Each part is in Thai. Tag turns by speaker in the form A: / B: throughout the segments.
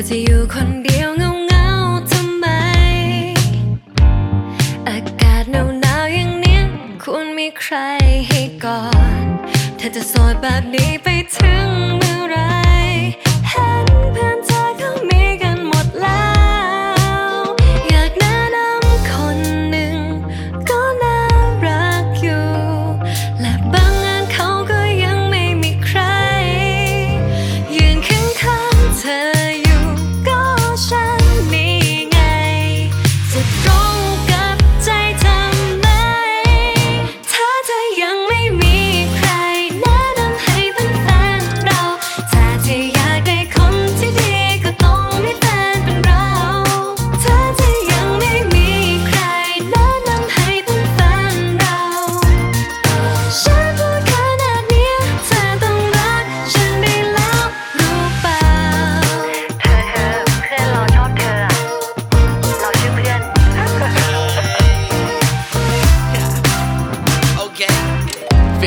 A: อจะอยู่คนเดียวเงาเงาทำไม อากาศหนาวหนาวอย่างเนี้ยควรมีใครให้กอดเธอจะโสดแบบนี้ไปถึง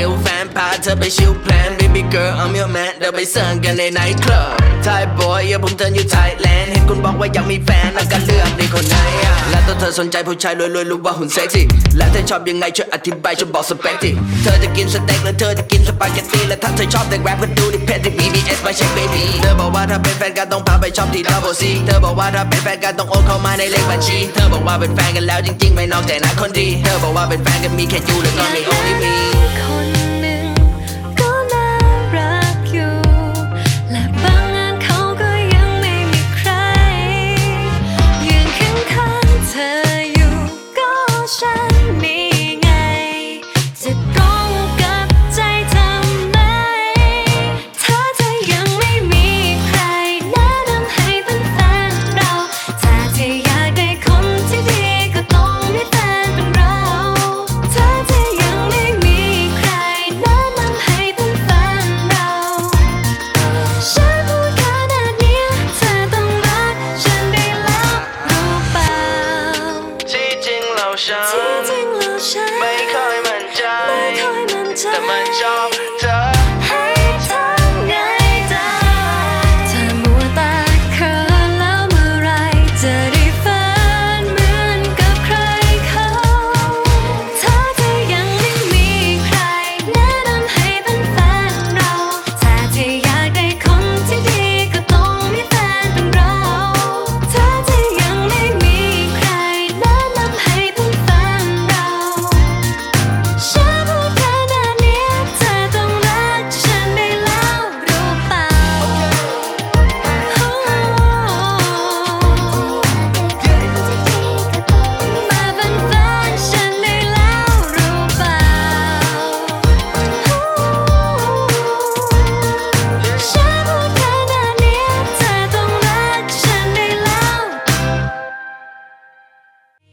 B: ฟิลแฟนพาเธอไปชิลแพลน baby girl I'm your man เดินไปเสิร์ฟกันในไนท์คลับไทยบอยอย่าผมเทินอยู่ไทยแลนด์เห็นคุณบอกว่าอยากมีแฟนแล้วก็เลือกในคนไหนอะและถ้าเธอสนใจผู้ชายรวยๆรู้ว่าหุ่นเซ็กซี่และเธอชอบยังไงช่วยอธิบายช่วยบอกสเปคทีเธอจะกินสเต็กหรือเธอจะกินสปาเกตตี้และถ้าเธอชอบแต่แรปก็ดูดิเพจที่ BBS มาเช็ค baby เธอบอกว่าถ้าเป็นแฟนกันต้องพาไปชอบที่ Double C เธอบอกว่าถ้าเป็นแฟนกันต้องโอนเข้ามาในเลขบัญชี เธอบอกว่าเป็นแฟนกันแล้วจริงๆ ไม่นอกใจนะคนดี เธอบอกว่าเป็นแฟนกันมีแค่ยูและก็มี only me จร
A: ิงแล้วฉันไม่ค่อยมั่นใจ แต่มันช
B: อบ